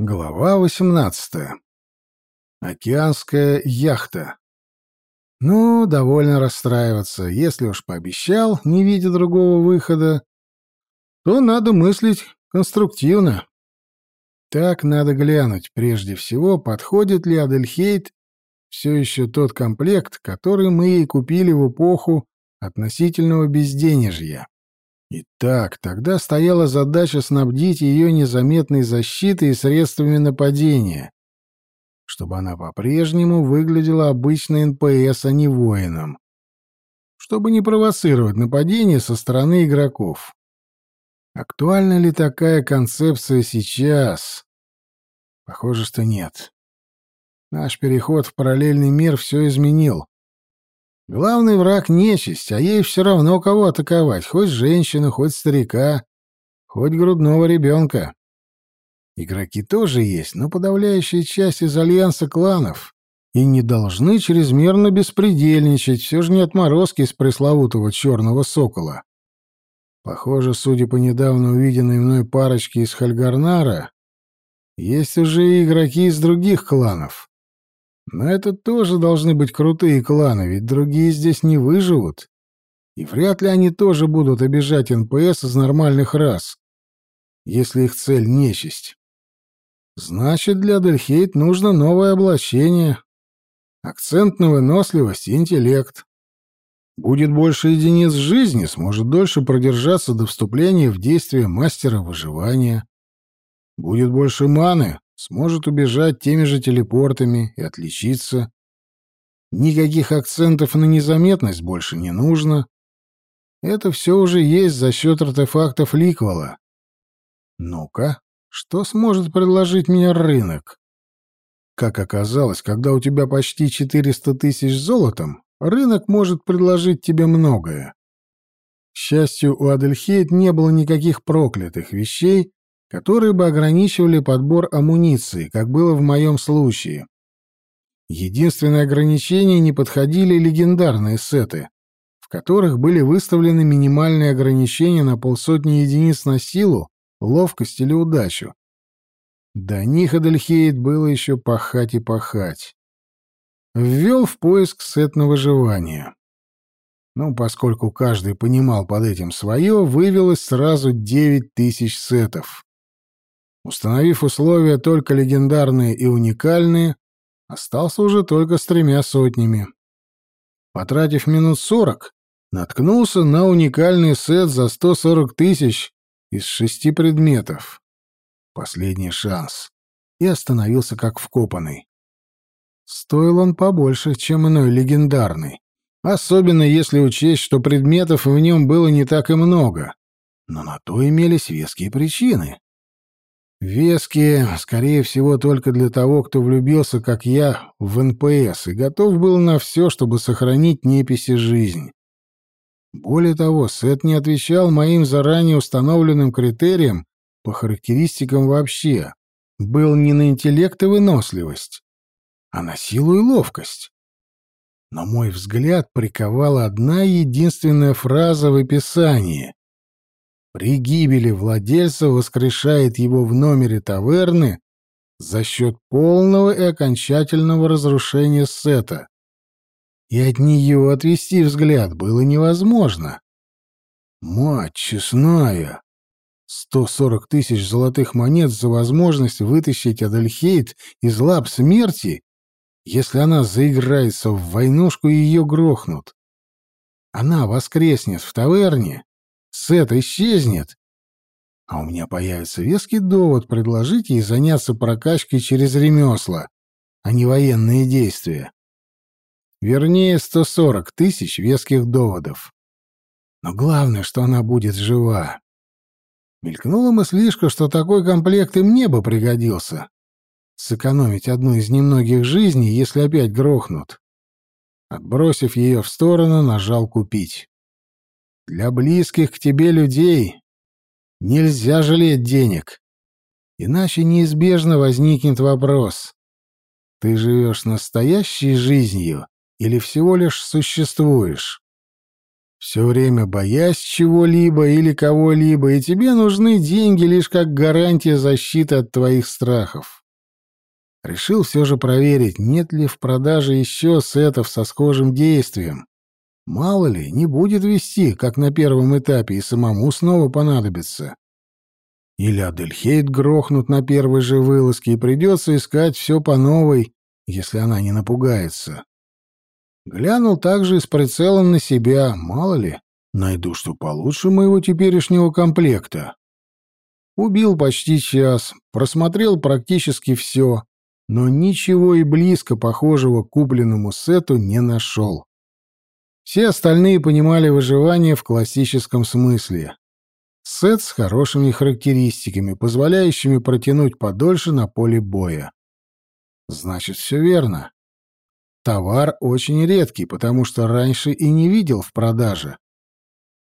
Глава 18. Океанская яхта. Ну, довольно расстраиваться. Если уж пообещал, не видя другого выхода, то надо мыслить конструктивно. Так надо глянуть, прежде всего, подходит ли Адельхейт все еще тот комплект, который мы ей купили в эпоху относительного безденежья. Итак, тогда стояла задача снабдить ее незаметной защитой и средствами нападения, чтобы она по-прежнему выглядела обычной НПС, а не воином, чтобы не провоцировать нападение со стороны игроков. Актуальна ли такая концепция сейчас? Похоже, что нет. Наш переход в параллельный мир все изменил. Главный враг — нечисть, а ей все равно кого атаковать, хоть женщину, хоть старика, хоть грудного ребенка. Игроки тоже есть, но подавляющая часть из альянса кланов и не должны чрезмерно беспредельничать, все же не отморозки из пресловутого черного сокола. Похоже, судя по недавно увиденной мной парочке из Хальгарнара, есть уже и игроки из других кланов. Но это тоже должны быть крутые кланы, ведь другие здесь не выживут. И вряд ли они тоже будут обижать НПС из нормальных рас, если их цель — нечисть. Значит, для Дельхейт нужно новое облачение, акцент на выносливость и интеллект. Будет больше единиц жизни, сможет дольше продержаться до вступления в действие мастера выживания. Будет больше маны, сможет убежать теми же телепортами и отличиться. Никаких акцентов на незаметность больше не нужно. Это все уже есть за счет артефактов Ликвала. Ну-ка, что сможет предложить мне рынок? Как оказалось, когда у тебя почти 400 тысяч золотом, рынок может предложить тебе многое. К счастью, у Адельхейт не было никаких проклятых вещей, которые бы ограничивали подбор амуниции, как было в моем случае. Единственное ограничение не подходили легендарные сеты, в которых были выставлены минимальные ограничения на полсотни единиц на силу, ловкость или удачу. До них Адельхейд было еще пахать и пахать. Ввел в поиск сет на выживание. Ну, поскольку каждый понимал под этим свое, вывелось сразу девять тысяч сетов. Установив условия только легендарные и уникальные, остался уже только с тремя сотнями. Потратив минут сорок, наткнулся на уникальный сет за 140 тысяч из шести предметов. Последний шанс. И остановился как вкопанный. Стоил он побольше, чем иной легендарный. Особенно если учесть, что предметов в нем было не так и много. Но на то имелись веские причины. Веские, скорее всего, только для того, кто влюбился, как я, в НПС и готов был на все, чтобы сохранить неписи жизнь. Более того, Сет не отвечал моим заранее установленным критериям по характеристикам вообще. Был не на интеллект и выносливость, а на силу и ловкость. Но мой взгляд приковала одна единственная фраза в описании. При гибели владельца воскрешает его в номере таверны за счет полного и окончательного разрушения сета. И от нее отвести взгляд было невозможно. Мать честная! Сто сорок тысяч золотых монет за возможность вытащить Адельхейт из лап смерти, если она заиграется в войнушку и ее грохнут. Она воскреснет в таверне, Сет исчезнет. А у меня появится веский довод предложить ей заняться прокачкой через ремесла, а не военные действия. Вернее, 140 тысяч веских доводов. Но главное, что она будет жива. Мелькнула мыслишка, что такой комплект и мне бы пригодился. Сэкономить одну из немногих жизней, если опять грохнут. Отбросив ее в сторону, нажал «Купить». Для близких к тебе людей нельзя жалеть денег. Иначе неизбежно возникнет вопрос. Ты живешь настоящей жизнью или всего лишь существуешь? все время боясь чего-либо или кого-либо, и тебе нужны деньги лишь как гарантия защиты от твоих страхов. Решил все же проверить, нет ли в продаже еще сетов со схожим действием. Мало ли, не будет вести, как на первом этапе, и самому снова понадобится. Или Адельхейт грохнут на первой же вылазке, и придется искать все по новой, если она не напугается. Глянул также и с прицелом на себя, мало ли, найду что получше моего теперешнего комплекта. Убил почти час, просмотрел практически все, но ничего и близко похожего купленному сету не нашел. Все остальные понимали выживание в классическом смысле. Сет с хорошими характеристиками, позволяющими протянуть подольше на поле боя. Значит, все верно. Товар очень редкий, потому что раньше и не видел в продаже.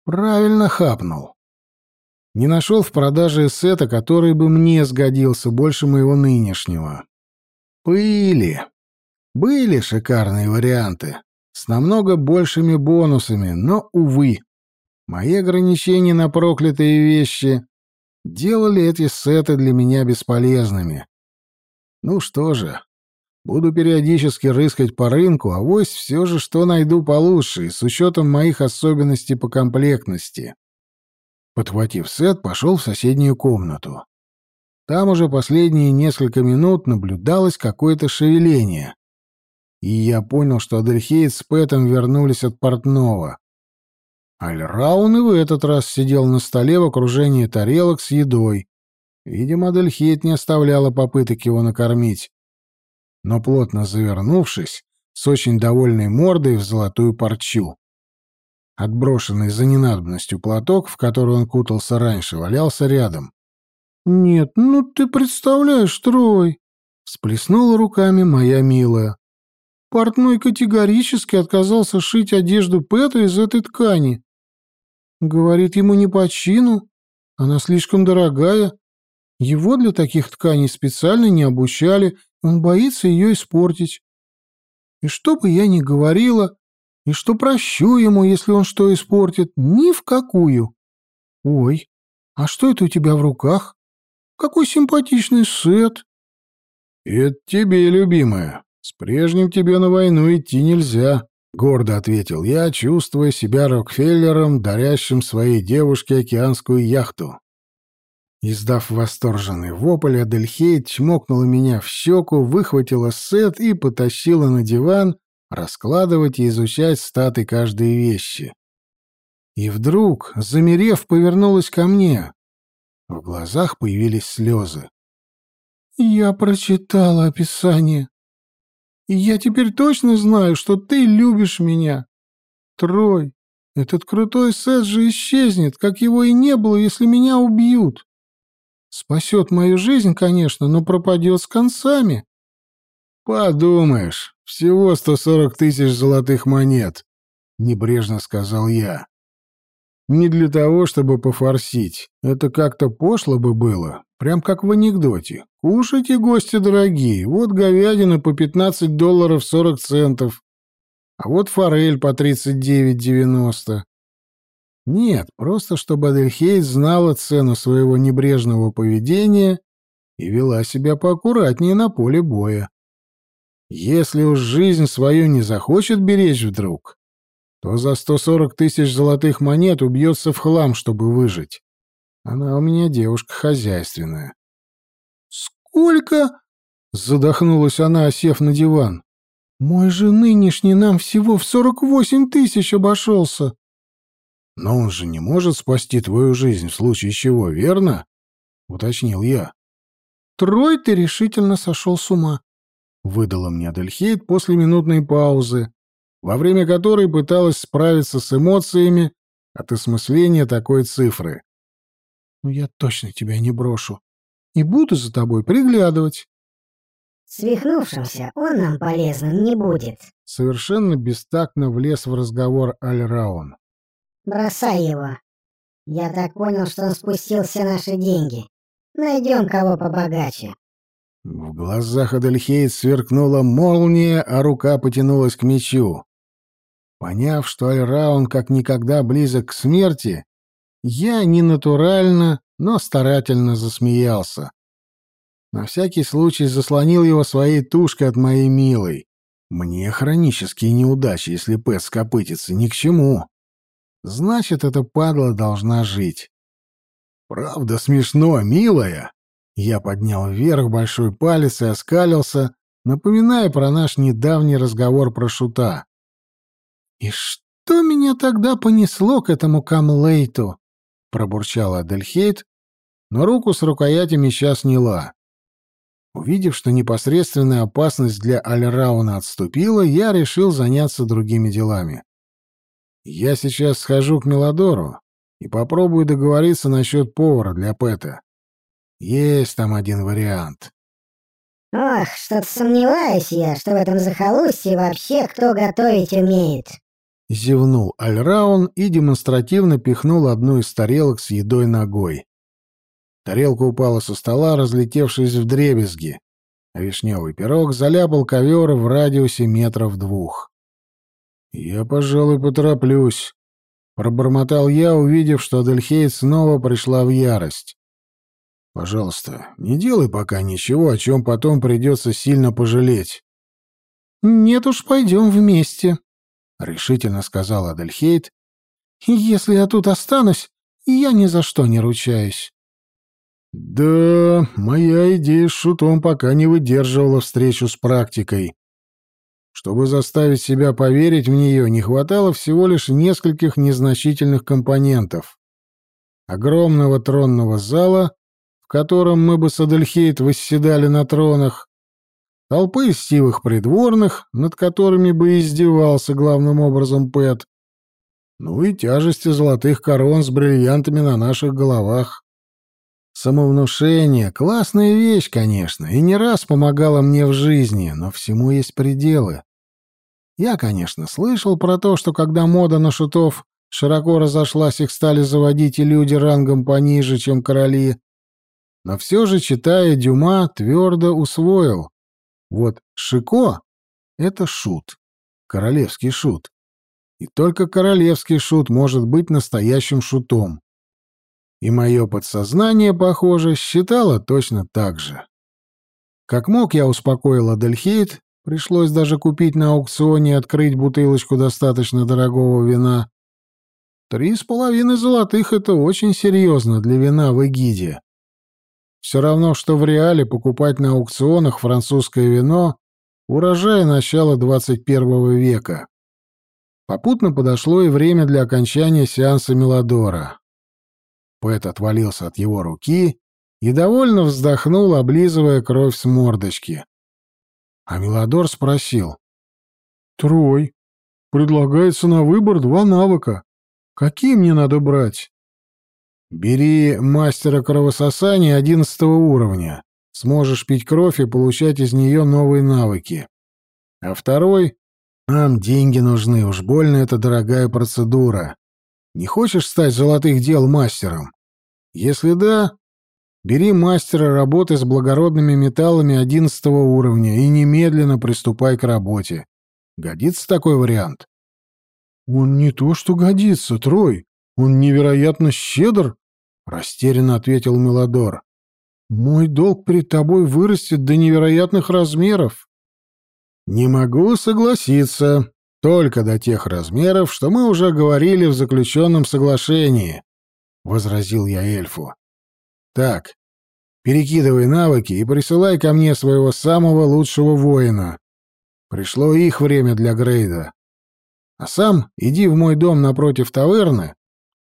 Правильно хапнул. Не нашел в продаже сета, который бы мне сгодился больше моего нынешнего. Были. Были шикарные варианты. С намного большими бонусами, но, увы. Мои ограничения на проклятые вещи делали эти сеты для меня бесполезными. Ну что же, буду периодически рыскать по рынку, а вось все же что найду получше, с учетом моих особенностей по комплектности. Подхватив сет, пошел в соседнюю комнату. Там уже последние несколько минут наблюдалось какое-то шевеление. И я понял, что Адельхейд с Пэтом вернулись от портного. Альраун и в этот раз сидел на столе в окружении тарелок с едой. Видимо, Адельхейд не оставляла попыток его накормить. Но плотно завернувшись, с очень довольной мордой в золотую парчу. Отброшенный за ненадобностью платок, в который он кутался раньше, валялся рядом. «Нет, ну ты представляешь, Трой!» — всплеснула руками моя милая. Портной категорически отказался шить одежду Пэта из этой ткани. Говорит, ему не по чину, она слишком дорогая. Его для таких тканей специально не обучали, он боится ее испортить. И что бы я ни говорила, и что прощу ему, если он что испортит, ни в какую. Ой, а что это у тебя в руках? Какой симпатичный сет!» «Это тебе, любимая. С прежним тебе на войну идти нельзя», — гордо ответил я, чувствуя себя Рокфеллером, дарящим своей девушке океанскую яхту. Издав восторженный вопль, Адельхейд чмокнула меня в щеку, выхватила сет и потащила на диван раскладывать и изучать статы каждой вещи. И вдруг, замерев, повернулась ко мне. В глазах появились слезы. «Я прочитала описание. И я теперь точно знаю, что ты любишь меня. Трой, этот крутой Сет же исчезнет, как его и не было, если меня убьют. Спасет мою жизнь, конечно, но пропадет с концами». «Подумаешь, всего сто сорок тысяч золотых монет», — небрежно сказал я. Не для того, чтобы пофорсить. Это как-то пошло бы было. Прям как в анекдоте. Кушайте, гости дорогие. Вот говядина по 15 долларов 40 центов. А вот форель по 39,90. Нет, просто чтобы Адельхейд знала цену своего небрежного поведения и вела себя поаккуратнее на поле боя. Если уж жизнь свою не захочет беречь вдруг, то за 140 тысяч золотых монет убьется в хлам, чтобы выжить. Она у меня девушка хозяйственная. «Сколько?» — задохнулась она, осев на диван. «Мой же нынешний нам всего в 48 тысяч обошелся». «Но он же не может спасти твою жизнь в случае чего, верно?» — уточнил я. «Трой ты решительно сошел с ума», — выдала мне Адельхейд после минутной паузы, во время которой пыталась справиться с эмоциями от осмысления такой цифры. «Ну, я точно тебя не брошу. И буду за тобой приглядывать». «Свихнувшимся он нам полезным не будет», — совершенно бестактно влез в разговор Аль-Раун. «Бросай его. Я так понял, что он спустил все наши деньги. Найдем кого побогаче». В глазах Адельхейд сверкнула молния, а рука потянулась к мечу. Поняв, что Альраун как никогда близок к смерти, я не натурально, но старательно засмеялся. На всякий случай заслонил его своей тушкой от моей милой. Мне хронические неудачи, если Пэт скопытится, ни к чему. Значит, эта падла должна жить. Правда смешно, милая. Я поднял вверх большой палец и оскалился, напоминая про наш недавний разговор про шута. «И что меня тогда понесло к этому Камлейту?» — пробурчала Адельхейт, но руку с рукояти меча сняла. Увидев, что непосредственная опасность для Альрауна отступила, я решил заняться другими делами. Я сейчас схожу к Мелодору и попробую договориться насчет повара для Пэта. Есть там один вариант. Ох, что-то сомневаюсь я, что в этом захолустье вообще кто готовить умеет. Зевнул Альраун и демонстративно пихнул одну из тарелок с едой ногой. Тарелка упала со стола, разлетевшись в дребезги, а вишневый пирог заляпал ковер в радиусе метров двух. «Я, пожалуй, потороплюсь», — пробормотал я, увидев, что Адельхейт снова пришла в ярость. «Пожалуйста, не делай пока ничего, о чем потом придется сильно пожалеть». «Нет уж, пойдем вместе», — решительно сказал Адельхейт. «Если я тут останусь, я ни за что не ручаюсь». «Да, моя идея с шутом пока не выдерживала встречу с практикой. Чтобы заставить себя поверить в нее, не хватало всего лишь нескольких незначительных компонентов. Огромного тронного зала, в котором мы бы с Адельхейт восседали на тронах, толпы стивых придворных, над которыми бы издевался главным образом Пэт, ну и тяжести золотых корон с бриллиантами на наших головах. Самовнушение — классная вещь, конечно, и не раз помогала мне в жизни, но всему есть пределы. Я, конечно, слышал про то, что когда мода на шутов широко разошлась, их стали заводить и люди рангом пониже, чем короли. Но все же, читая Дюма, твердо усвоил. Вот Шико — это шут, королевский шут. И только королевский шут может быть настоящим шутом. И мое подсознание, похоже, считало точно так же. Как мог, я успокоил Адельхейт, пришлось даже купить на аукционе и открыть бутылочку достаточно дорогого вина. Три с половиной золотых — это очень серьезно для вина в Эгиде. Все равно, что в реале покупать на аукционах французское вино урожая начала 21 века. Попутно подошло и время для окончания сеанса Мелодора. Пэт отвалился от его руки и довольно вздохнул, облизывая кровь с мордочки. А Мелодор спросил. «Трой, предлагается на выбор два навыка. Какие мне надо брать?» «Бери мастера кровососания одиннадцатого уровня. Сможешь пить кровь и получать из нее новые навыки. А второй нам деньги нужны, уж больно это дорогая процедура. Не хочешь стать золотых дел мастером? Если да, бери мастера работы с благородными металлами одиннадцатого уровня и немедленно приступай к работе. Годится такой вариант? Он не то что годится, Трой. Он невероятно щедр, растерянно ответил Мелодор. Мой долг перед тобой вырастет до невероятных размеров. Не могу согласиться, только до тех размеров, что мы уже говорили в заключенном соглашении, — возразил я эльфу. Так, перекидывай навыки и присылай ко мне своего самого лучшего воина. Пришло их время для грейда. А сам иди в мой дом напротив таверны,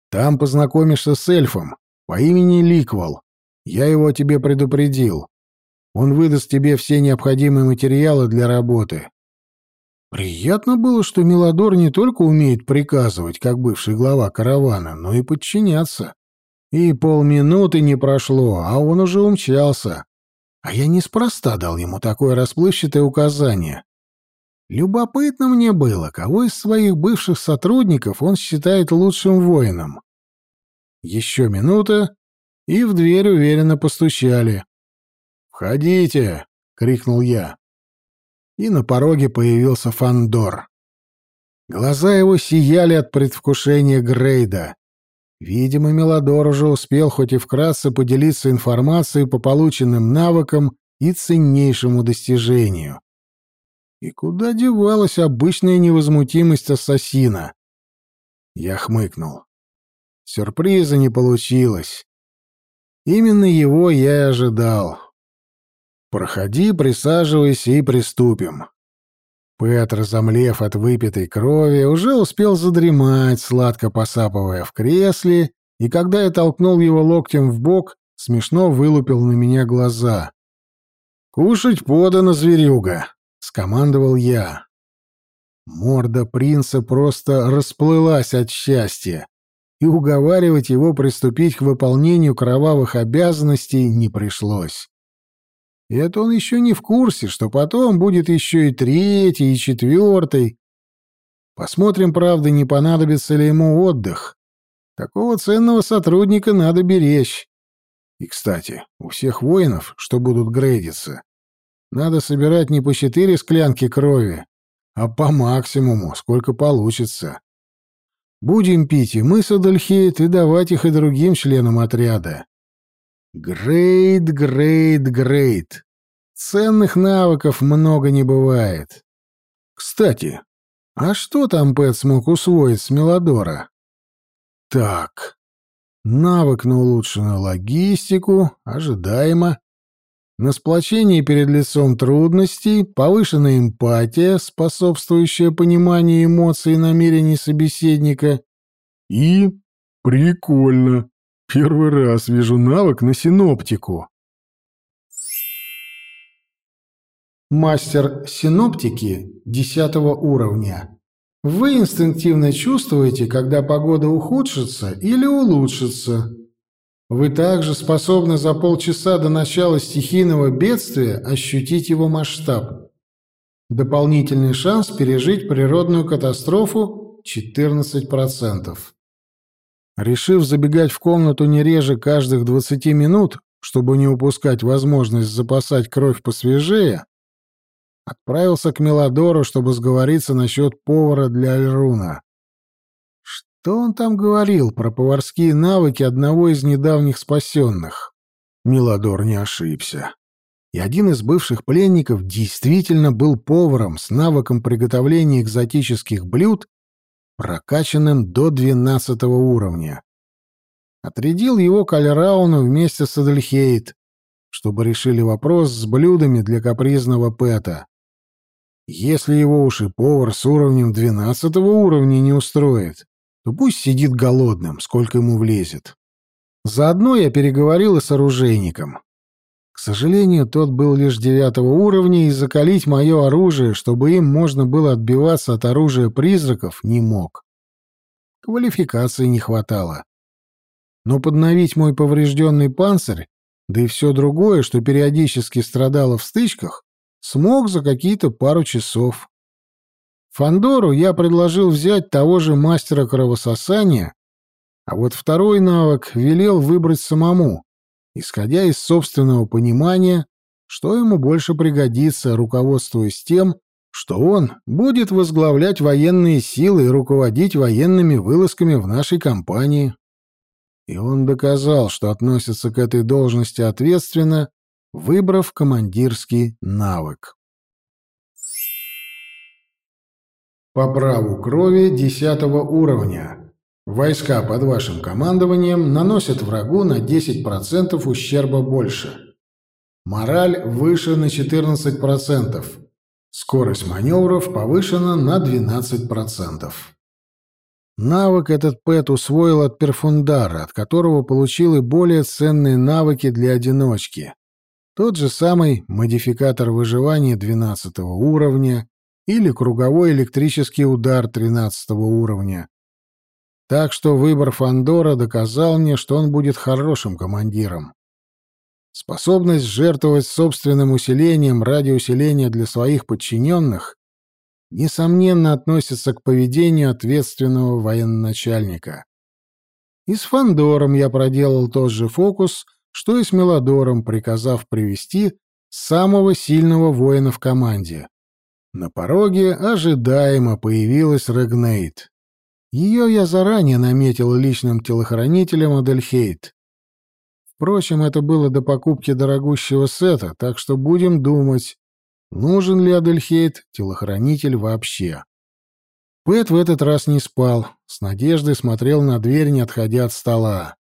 там познакомишься с эльфом по имени Ликвал. Я его тебе предупредил. Он выдаст тебе все необходимые материалы для работы. Приятно было, что Мелодор не только умеет приказывать, как бывший глава каравана, но и подчиняться. И полминуты не прошло, а он уже умчался. А я неспроста дал ему такое расплывчатое указание. Любопытно мне было, кого из своих бывших сотрудников он считает лучшим воином. Еще минута, и в дверь уверенно постучали. «Входите!» — крикнул я. И на пороге появился Фандор. Глаза его сияли от предвкушения Грейда. Видимо, Мелодор уже успел хоть и вкратце поделиться информацией по полученным навыкам и ценнейшему достижению. И куда девалась обычная невозмутимость ассасина? Я хмыкнул. Сюрприза не получилось. Именно его я и ожидал. Проходи, присаживайся и приступим. Пэт, разомлев от выпитой крови, уже успел задремать, сладко посапывая в кресле, и когда я толкнул его локтем в бок, смешно вылупил на меня глаза. «Кушать подано, зверюга!» — скомандовал я. Морда принца просто расплылась от счастья, и уговаривать его приступить к выполнению кровавых обязанностей не пришлось. И это он еще не в курсе, что потом будет еще и третий, и четвертый. Посмотрим, правда, не понадобится ли ему отдых. Такого ценного сотрудника надо беречь. И, кстати, у всех воинов, что будут грейдиться, надо собирать не по четыре склянки крови, а по максимуму, сколько получится. Будем пить и мы с Адальхейт, и давать их и другим членам отряда. Грейд, грейд, грейд. Ценных навыков много не бывает. Кстати, а что там Пэт смог усвоить с Мелодора? Так, навык на улучшенную логистику, ожидаемо. На сплочение перед лицом трудностей, повышенная эмпатия, способствующая пониманию эмоций и намерений собеседника. И прикольно. Первый раз вижу навык на синоптику. Мастер синоптики 10 уровня. Вы инстинктивно чувствуете, когда погода ухудшится или улучшится. Вы также способны за полчаса до начала стихийного бедствия ощутить его масштаб. Дополнительный шанс пережить природную катастрофу 14%. Решив забегать в комнату не реже каждых 20 минут, чтобы не упускать возможность запасать кровь посвежее, отправился к Мелодору, чтобы сговориться насчет повара для Альруна. Что он там говорил про поварские навыки одного из недавних спасенных? Мелодор не ошибся. И один из бывших пленников действительно был поваром с навыком приготовления экзотических блюд прокачанным до двенадцатого уровня. Отрядил его к Альрауну вместе с Адельхейт, чтобы решили вопрос с блюдами для капризного Пэта. Если его уж и повар с уровнем двенадцатого уровня не устроит, то пусть сидит голодным, сколько ему влезет. Заодно я переговорил и с оружейником. К сожалению, тот был лишь девятого уровня, и закалить мое оружие, чтобы им можно было отбиваться от оружия призраков, не мог. Квалификации не хватало. Но подновить мой поврежденный панцирь, да и все другое, что периодически страдало в стычках, смог за какие-то пару часов. Фандору я предложил взять того же мастера кровососания, а вот второй навык велел выбрать самому, исходя из собственного понимания, что ему больше пригодится, руководствуясь тем, что он будет возглавлять военные силы и руководить военными вылазками в нашей компании. И он доказал, что относится к этой должности ответственно, выбрав командирский навык. По праву крови десятого уровня. Войска под вашим командованием наносят врагу на 10% ущерба больше. Мораль выше на 14%. Скорость маневров повышена на 12%. Навык этот Пэт усвоил от Перфундара, от которого получил и более ценные навыки для одиночки. Тот же самый модификатор выживания 12 уровня или круговой электрический удар 13 уровня, так что выбор Фандора доказал мне, что он будет хорошим командиром. Способность жертвовать собственным усилением ради усиления для своих подчиненных несомненно относится к поведению ответственного военачальника. И с Фандором я проделал тот же фокус, что и с Мелодором, приказав привести самого сильного воина в команде. На пороге ожидаемо появилась Регнейт. Ее я заранее наметил личным телохранителем Адельхейт. Впрочем, это было до покупки дорогущего сета, так что будем думать, нужен ли Адельхейт телохранитель вообще. Пэт в этот раз не спал, с надеждой смотрел на дверь, не отходя от стола.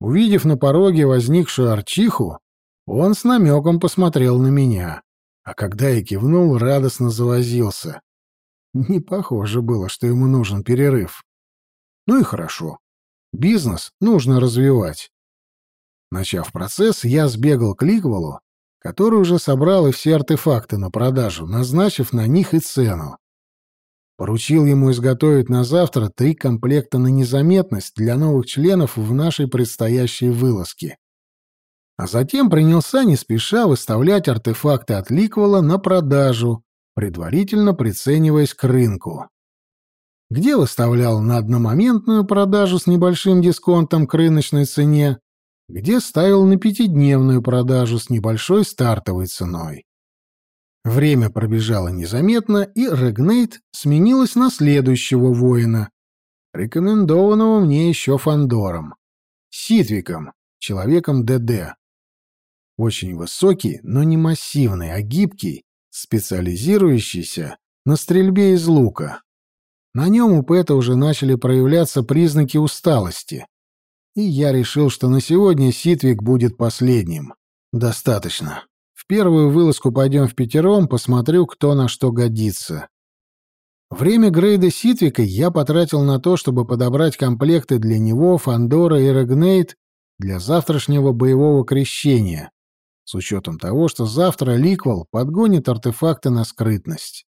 Увидев на пороге возникшую арчиху, он с намеком посмотрел на меня, а когда я кивнул, радостно завозился. Не похоже было, что ему нужен перерыв. Ну и хорошо. Бизнес нужно развивать. Начав процесс, я сбегал к Ликвалу, который уже собрал и все артефакты на продажу, назначив на них и цену. Поручил ему изготовить на завтра три комплекта на незаметность для новых членов в нашей предстоящей вылазке. А затем принялся не спеша выставлять артефакты от Ликвала на продажу, предварительно прицениваясь к рынку. Где выставлял на одномоментную продажу с небольшим дисконтом к рыночной цене, где ставил на пятидневную продажу с небольшой стартовой ценой. Время пробежало незаметно, и Регнейт сменилась на следующего воина, рекомендованного мне еще Фандором, Ситвиком, человеком ДД. Очень высокий, но не массивный, а гибкий, специализирующийся на стрельбе из лука. На нем у Пэта уже начали проявляться признаки усталости и я решил, что на сегодня Ситвик будет последним. Достаточно. В первую вылазку пойдем в пятером, посмотрю, кто на что годится. Время грейда Ситвика я потратил на то, чтобы подобрать комплекты для него, Фандора и Регнейт для завтрашнего боевого крещения, с учетом того, что завтра Ликвал подгонит артефакты на скрытность.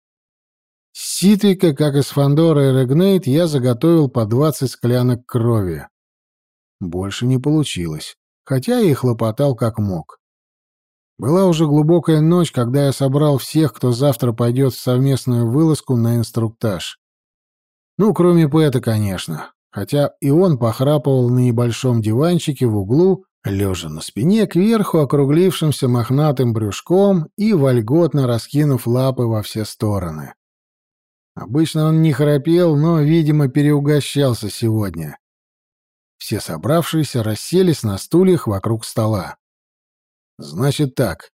С Ситвика, как и с Фандора и Регнейт, я заготовил по 20 склянок крови. Больше не получилось, хотя и хлопотал как мог. Была уже глубокая ночь, когда я собрал всех, кто завтра пойдет в совместную вылазку на инструктаж. Ну, кроме Пэта, конечно, хотя и он похрапывал на небольшом диванчике в углу, лежа на спине, кверху округлившимся мохнатым брюшком и вольготно раскинув лапы во все стороны. Обычно он не храпел, но, видимо, переугощался сегодня. Все собравшиеся расселись на стульях вокруг стола. «Значит так.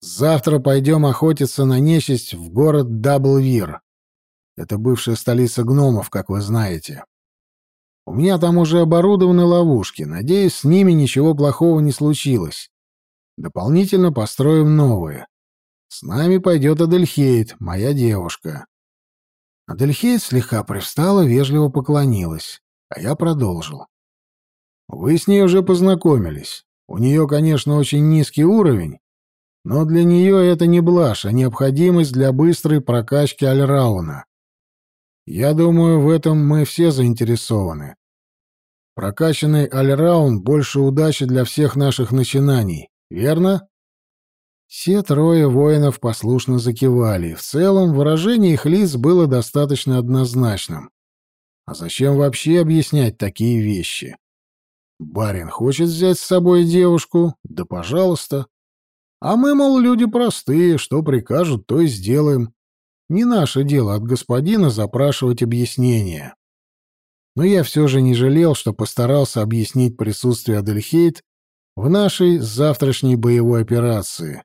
Завтра пойдем охотиться на нечисть в город Даблвир. Это бывшая столица гномов, как вы знаете. У меня там уже оборудованы ловушки. Надеюсь, с ними ничего плохого не случилось. Дополнительно построим новые. С нами пойдет Адельхейт, моя девушка». Адельхейт слегка привстала, вежливо поклонилась, а я продолжил. Вы с ней уже познакомились. У нее, конечно, очень низкий уровень, но для нее это не блажь, а необходимость для быстрой прокачки Альрауна. Я думаю, в этом мы все заинтересованы. Прокачанный Альраун больше удачи для всех наших начинаний, верно? Все трое воинов послушно закивали. В целом, выражение их лиц было достаточно однозначным. А зачем вообще объяснять такие вещи? Барин хочет взять с собой девушку? Да пожалуйста. А мы, мол, люди простые, что прикажут, то и сделаем. Не наше дело от господина запрашивать объяснения. Но я все же не жалел, что постарался объяснить присутствие Адельхейт в нашей завтрашней боевой операции.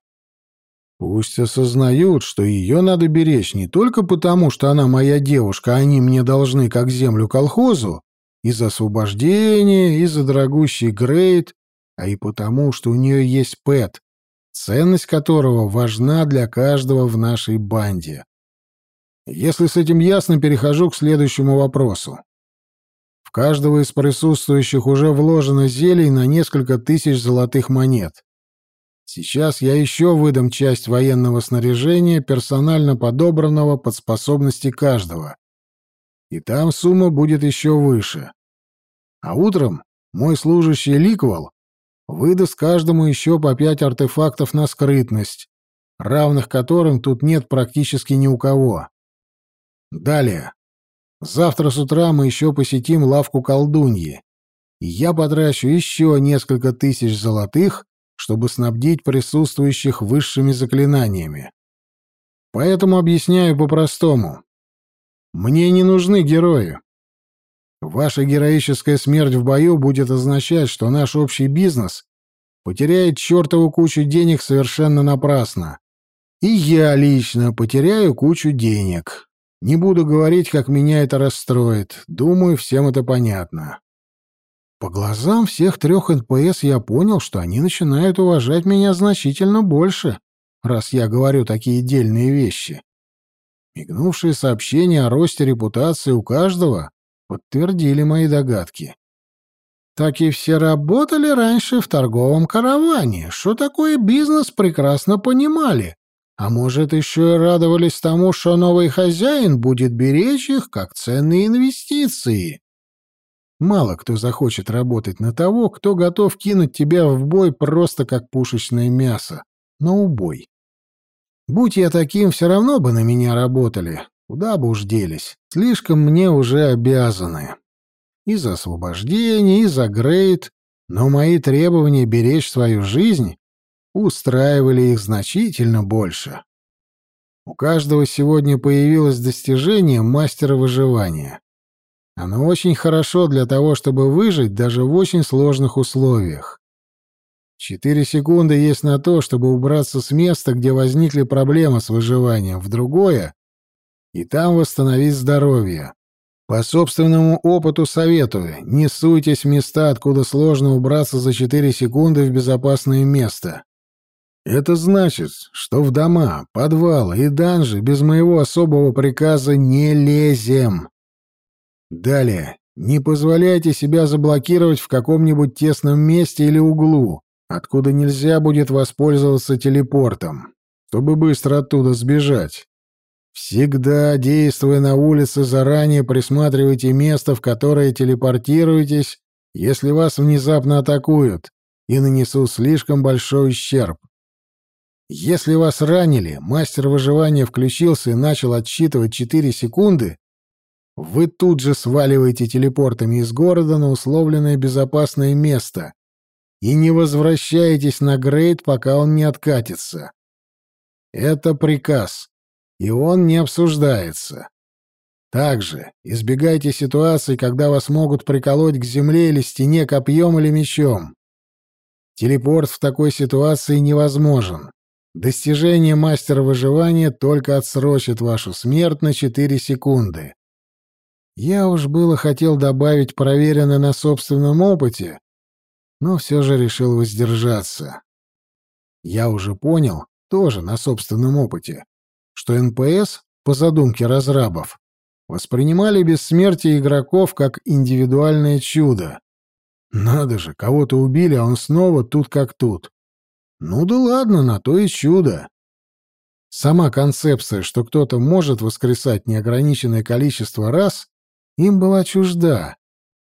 Пусть осознают, что ее надо беречь не только потому, что она моя девушка, а они мне должны как землю колхозу, и за освобождение, и за дорогущий грейд, а и потому, что у нее есть Пэт, ценность которого важна для каждого в нашей банде. Если с этим ясно, перехожу к следующему вопросу. В каждого из присутствующих уже вложено зелий на несколько тысяч золотых монет. Сейчас я еще выдам часть военного снаряжения, персонально подобранного под способности каждого и там сумма будет еще выше. А утром мой служащий Ликвал выдаст каждому еще по пять артефактов на скрытность, равных которым тут нет практически ни у кого. Далее. Завтра с утра мы еще посетим лавку колдуньи, и я потрачу еще несколько тысяч золотых, чтобы снабдить присутствующих высшими заклинаниями. Поэтому объясняю по-простому. Мне не нужны герои. Ваша героическая смерть в бою будет означать, что наш общий бизнес потеряет чертову кучу денег совершенно напрасно. И я лично потеряю кучу денег. Не буду говорить, как меня это расстроит. Думаю, всем это понятно. По глазам всех трех НПС я понял, что они начинают уважать меня значительно больше, раз я говорю такие дельные вещи. Мигнувшие сообщения о росте репутации у каждого подтвердили мои догадки. Так и все работали раньше в торговом караване. Что такое бизнес, прекрасно понимали. А может, еще и радовались тому, что новый хозяин будет беречь их как ценные инвестиции. Мало кто захочет работать на того, кто готов кинуть тебя в бой просто как пушечное мясо. На убой. Будь я таким, все равно бы на меня работали. Куда бы уж делись. Слишком мне уже обязаны. И за освобождение, и за грейд. Но мои требования беречь свою жизнь устраивали их значительно больше. У каждого сегодня появилось достижение мастера выживания. Оно очень хорошо для того, чтобы выжить даже в очень сложных условиях. Четыре секунды есть на то, чтобы убраться с места, где возникли проблемы с выживанием, в другое, и там восстановить здоровье. По собственному опыту советую, не суйтесь в места, откуда сложно убраться за четыре секунды в безопасное место. Это значит, что в дома, подвалы и данжи без моего особого приказа не лезем. Далее, не позволяйте себя заблокировать в каком-нибудь тесном месте или углу откуда нельзя будет воспользоваться телепортом, чтобы быстро оттуда сбежать. Всегда, действуя на улице, заранее присматривайте место, в которое телепортируетесь, если вас внезапно атакуют и нанесут слишком большой ущерб. Если вас ранили, мастер выживания включился и начал отсчитывать 4 секунды, вы тут же сваливаете телепортами из города на условленное безопасное место, и не возвращайтесь на грейд, пока он не откатится. Это приказ, и он не обсуждается. Также избегайте ситуаций, когда вас могут приколоть к земле или стене копьем или мечом. Телепорт в такой ситуации невозможен. Достижение мастера выживания только отсрочит вашу смерть на 4 секунды. Я уж было хотел добавить проверенное на собственном опыте, но все же решил воздержаться. Я уже понял, тоже на собственном опыте, что НПС, по задумке разрабов, воспринимали бессмертие игроков как индивидуальное чудо. Надо же, кого-то убили, а он снова тут как тут. Ну да ладно, на то и чудо. Сама концепция, что кто-то может воскресать неограниченное количество раз, им была чужда,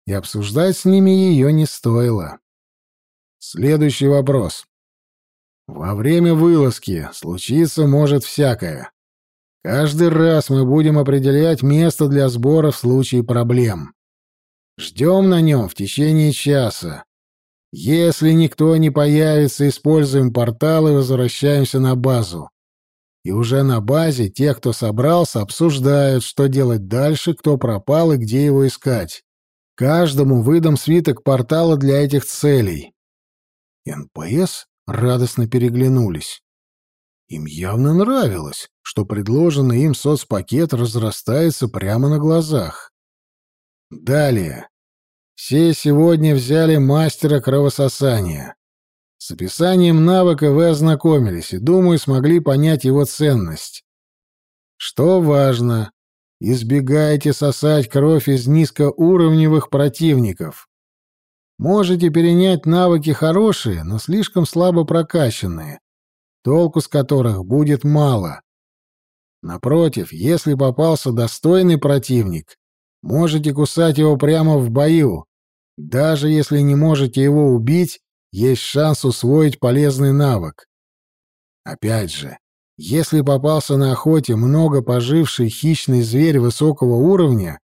и обсуждать с ними ее не стоило. Следующий вопрос. Во время вылазки случиться может всякое. Каждый раз мы будем определять место для сбора в случае проблем. Ждем на нем в течение часа. Если никто не появится, используем портал и возвращаемся на базу. И уже на базе те, кто собрался, обсуждают, что делать дальше, кто пропал и где его искать. Каждому выдам свиток портала для этих целей. НПС радостно переглянулись. Им явно нравилось, что предложенный им соцпакет разрастается прямо на глазах. Далее. Все сегодня взяли мастера кровососания. С описанием навыка вы ознакомились и, думаю, смогли понять его ценность. Что важно, избегайте сосать кровь из низкоуровневых противников. Можете перенять навыки хорошие, но слишком слабо прокачанные, толку с которых будет мало. Напротив, если попался достойный противник, можете кусать его прямо в бою. Даже если не можете его убить, есть шанс усвоить полезный навык. Опять же, если попался на охоте много поживший хищный зверь высокого уровня,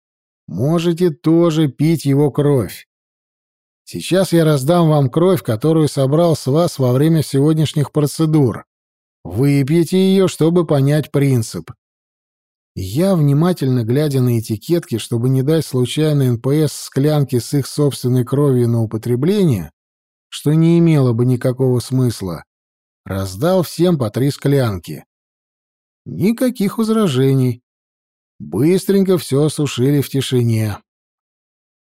можете тоже пить его кровь. Сейчас я раздам вам кровь, которую собрал с вас во время сегодняшних процедур. Выпьете ее, чтобы понять принцип. Я, внимательно глядя на этикетки, чтобы не дать случайно НПС склянки с их собственной кровью на употребление, что не имело бы никакого смысла, раздал всем по три склянки. Никаких возражений. Быстренько все осушили в тишине.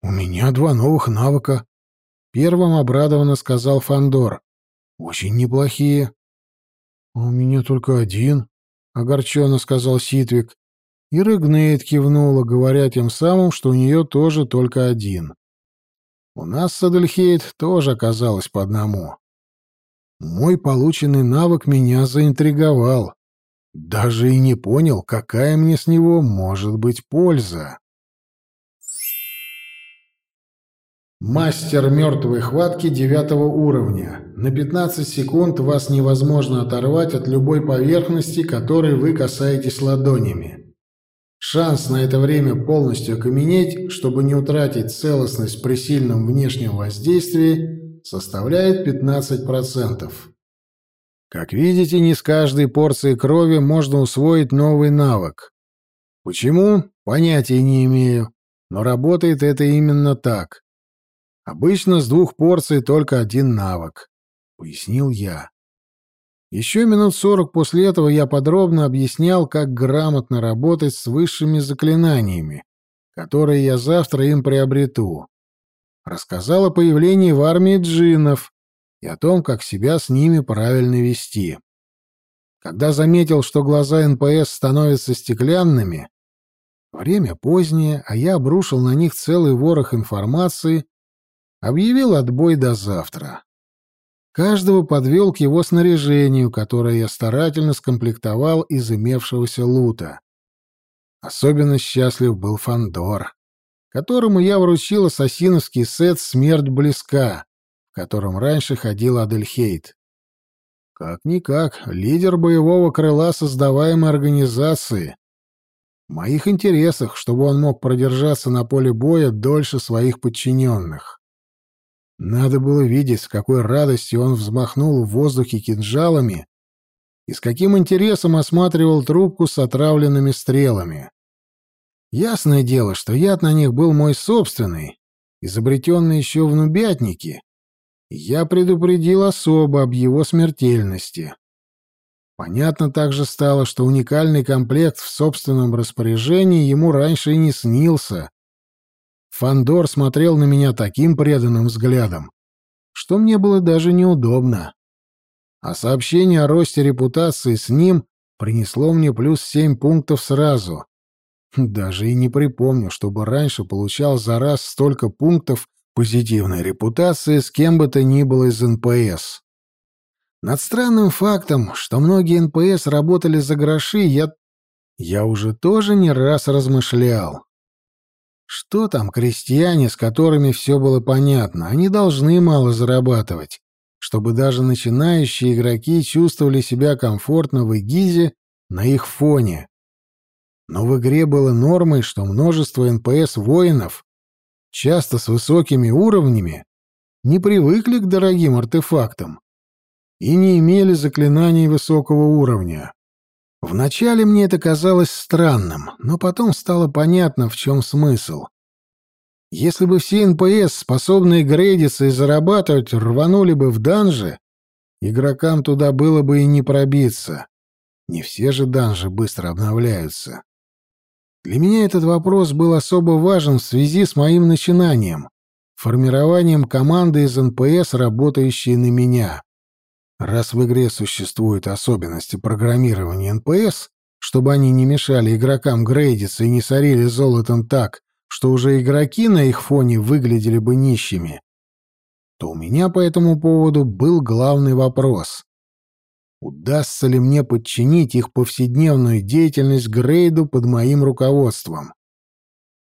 «У меня два новых навыка», — первым обрадованно сказал Фандор. «Очень неплохие». «У меня только один», — огорченно сказал Ситвик. И Рыгнейд кивнула, говоря тем самым, что у нее тоже только один. У нас с Адельхейд тоже оказалось по одному. Мой полученный навык меня заинтриговал. Даже и не понял, какая мне с него может быть польза. Мастер мертвой хватки девятого уровня. На 15 секунд вас невозможно оторвать от любой поверхности, которой вы касаетесь ладонями. Шанс на это время полностью окаменеть, чтобы не утратить целостность при сильном внешнем воздействии, составляет 15%. Как видите, не с каждой порции крови можно усвоить новый навык. Почему? Понятия не имею. Но работает это именно так. Обычно с двух порций только один навык, — пояснил я. Еще минут сорок после этого я подробно объяснял, как грамотно работать с высшими заклинаниями, которые я завтра им приобрету. Рассказал о появлении в армии джиннов и о том, как себя с ними правильно вести. Когда заметил, что глаза НПС становятся стеклянными, время позднее, а я обрушил на них целый ворох информации, объявил отбой до завтра. Каждого подвел к его снаряжению, которое я старательно скомплектовал из имевшегося лута. Особенно счастлив был Фандор, которому я вручил ассасиновский сет «Смерть близка», в котором раньше ходил Адельхейт. Как-никак, лидер боевого крыла создаваемой организации. В моих интересах, чтобы он мог продержаться на поле боя дольше своих подчиненных. Надо было видеть, с какой радостью он взмахнул в воздухе кинжалами и с каким интересом осматривал трубку с отравленными стрелами. Ясное дело, что яд на них был мой собственный, изобретенный еще в нубятнике. Я предупредил особо об его смертельности. Понятно также стало, что уникальный комплект в собственном распоряжении ему раньше и не снился, Фандор смотрел на меня таким преданным взглядом, что мне было даже неудобно. А сообщение о росте репутации с ним принесло мне плюс семь пунктов сразу. Даже и не припомню, чтобы раньше получал за раз столько пунктов позитивной репутации с кем бы то ни было из НПС. Над странным фактом, что многие НПС работали за гроши, я... я уже тоже не раз размышлял. Что там крестьяне, с которыми все было понятно? Они должны мало зарабатывать, чтобы даже начинающие игроки чувствовали себя комфортно в Игизе на их фоне. Но в игре было нормой, что множество НПС-воинов, часто с высокими уровнями, не привыкли к дорогим артефактам и не имели заклинаний высокого уровня. Вначале мне это казалось странным, но потом стало понятно, в чем смысл. Если бы все НПС, способные грейдиться и зарабатывать, рванули бы в данжи, игрокам туда было бы и не пробиться. Не все же данжи быстро обновляются. Для меня этот вопрос был особо важен в связи с моим начинанием — формированием команды из НПС, работающей на меня. Раз в игре существуют особенности программирования НПС, чтобы они не мешали игрокам грейдиться и не сорили золотом так, что уже игроки на их фоне выглядели бы нищими, то у меня по этому поводу был главный вопрос. Удастся ли мне подчинить их повседневную деятельность грейду под моим руководством?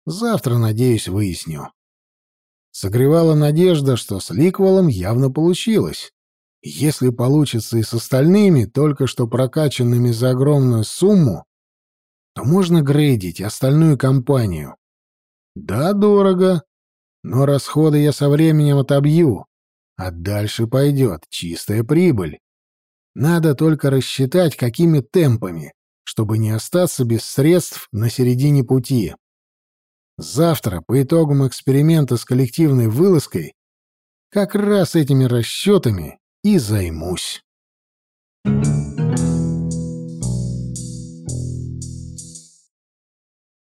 Завтра, надеюсь, выясню. Согревала надежда, что с Ликвелом явно получилось. Если получится и с остальными, только что прокачанными за огромную сумму, то можно грейдить остальную компанию. Да, дорого, но расходы я со временем отобью, а дальше пойдет чистая прибыль. Надо только рассчитать, какими темпами, чтобы не остаться без средств на середине пути. Завтра, по итогам эксперимента с коллективной вылазкой, как раз этими расчетами и займусь.